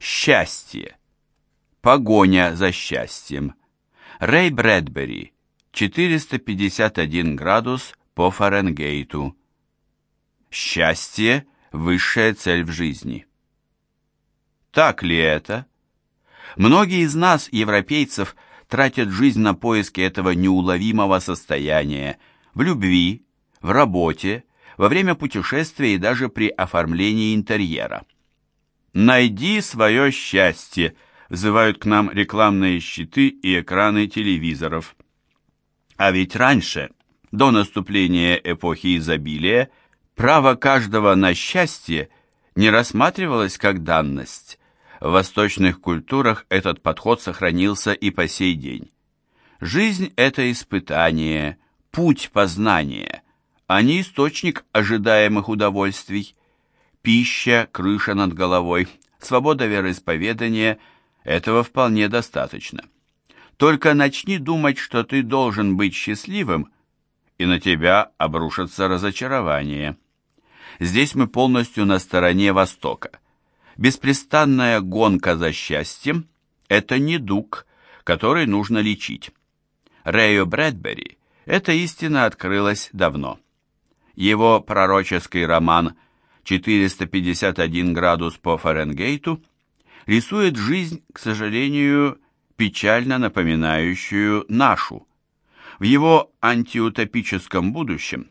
Счастье. Погоня за счастьем. Рэй Брэдбери. 451 градус по Фаренгейту. Счастье – высшая цель в жизни. Так ли это? Многие из нас, европейцев, тратят жизнь на поиски этого неуловимого состояния в любви, в работе, во время путешествия и даже при оформлении интерьера. «Найди свое счастье», взывают к нам рекламные щиты и экраны телевизоров. А ведь раньше, до наступления эпохи изобилия, право каждого на счастье не рассматривалось как данность. В восточных культурах этот подход сохранился и по сей день. Жизнь – это испытание, путь познания, а не источник ожидаемых удовольствий. Пища, крыша над головой, свобода вероисповедания – этого вполне достаточно. Только начни думать, что ты должен быть счастливым, и на тебя обрушится разочарование. Здесь мы полностью на стороне Востока. Беспрестанная гонка за счастьем – это недуг, который нужно лечить. Рэю Брэдбери эта истина открылась давно. Его пророческий роман «451 градус по Фаренгейту» рисует жизнь, к сожалению, печально напоминающую нашу. В его антиутопическом будущем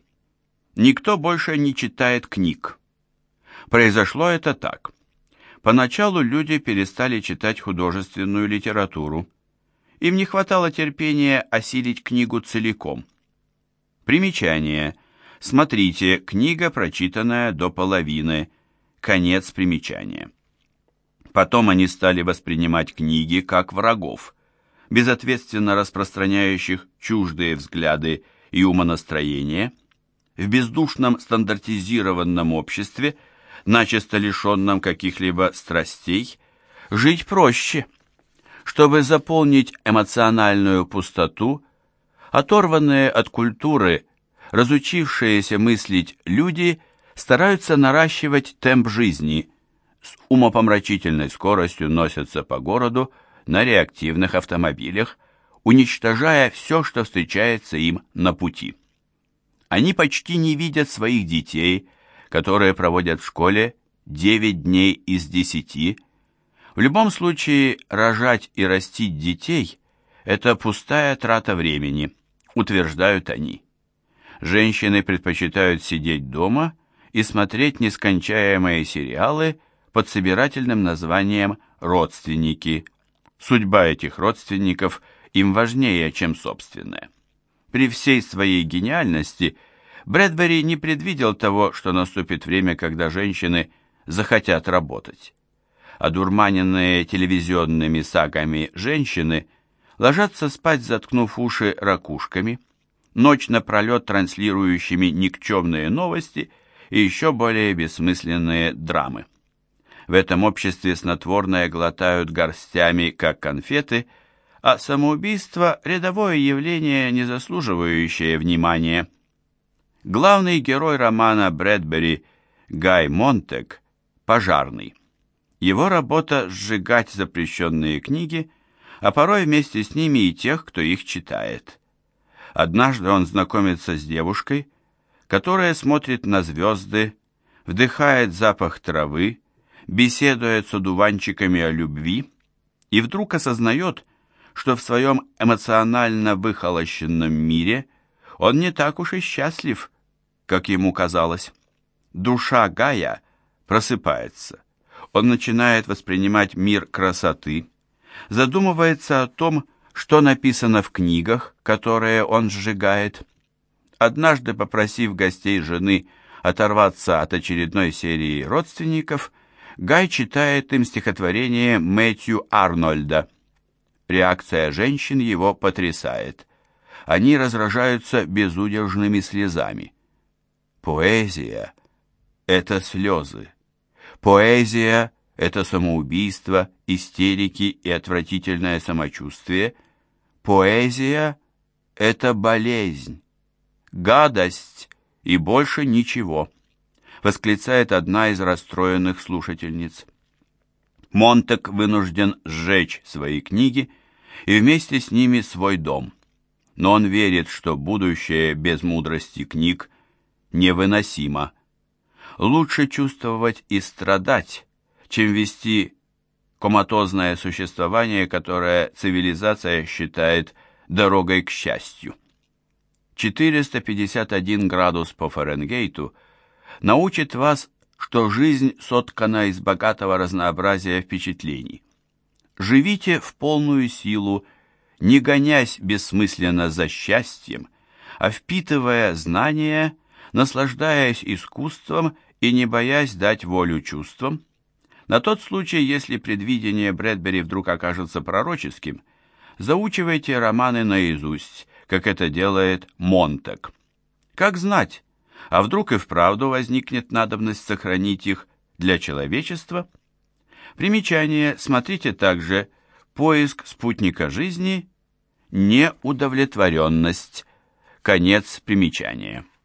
никто больше не читает книг. Произошло это так. Поначалу люди перестали читать художественную литературу. Им не хватало терпения осилить книгу целиком. Примечание. Смотрите, книга, прочитанная до половины. Конец примечания. Потом они стали воспринимать книги как врагов, безответственно распространяющих чуждые взгляды и умонастроения. В бездушном стандартизированном обществе, начисто лишенном каких-либо страстей, жить проще. Чтобы заполнить эмоциональную пустоту, оторванные от культуры, разучившиеся мыслить люди стараются наращивать темп жизни – с умопомрачительной скоростью носятся по городу на реактивных автомобилях, уничтожая все, что встречается им на пути. Они почти не видят своих детей, которые проводят в школе 9 дней из 10. В любом случае, рожать и растить детей – это пустая трата времени, утверждают они. Женщины предпочитают сидеть дома и смотреть нескончаемые сериалы – под собирательным названием «родственники». Судьба этих родственников им важнее, чем собственная. При всей своей гениальности Брэдбери не предвидел того, что наступит время, когда женщины захотят работать. Одурманенные телевизионными сагами женщины ложатся спать, заткнув уши ракушками, ночь напролет транслирующими никчемные новости и еще более бессмысленные драмы. В этом обществе снотворное глотают горстями, как конфеты, а самоубийство – рядовое явление, не заслуживающее внимания. Главный герой романа Брэдбери Гай Монтек – пожарный. Его работа – сжигать запрещенные книги, а порой вместе с ними и тех, кто их читает. Однажды он знакомится с девушкой, которая смотрит на звезды, вдыхает запах травы, беседует с одуванчиками о любви и вдруг осознает, что в своем эмоционально выхолощенном мире он не так уж и счастлив, как ему казалось. Душа Гая просыпается. Он начинает воспринимать мир красоты, задумывается о том, что написано в книгах, которые он сжигает. Однажды, попросив гостей жены оторваться от очередной серии родственников, Гай читает им стихотворение Мэтью Арнольда. Реакция женщин его потрясает. Они разражаются безудержными слезами. Поэзия — это слезы. Поэзия — это самоубийство, истерики и отвратительное самочувствие. Поэзия — это болезнь, гадость и больше ничего восклицает одна из расстроенных слушательниц. Монтек вынужден сжечь свои книги и вместе с ними свой дом. Но он верит, что будущее без мудрости книг невыносимо. Лучше чувствовать и страдать, чем вести коматозное существование, которое цивилизация считает дорогой к счастью. 451 градус по Фаренгейту научит вас, что жизнь соткана из богатого разнообразия впечатлений. Живите в полную силу, не гонясь бессмысленно за счастьем, а впитывая знания, наслаждаясь искусством и не боясь дать волю чувствам. На тот случай, если предвидение Брэдбери вдруг окажется пророческим, заучивайте романы наизусть, как это делает Монтек. Как знать, а вдруг и вправду возникнет надобность сохранить их для человечества? Примечание, смотрите также «Поиск спутника жизни», «Неудовлетворенность», конец примечания.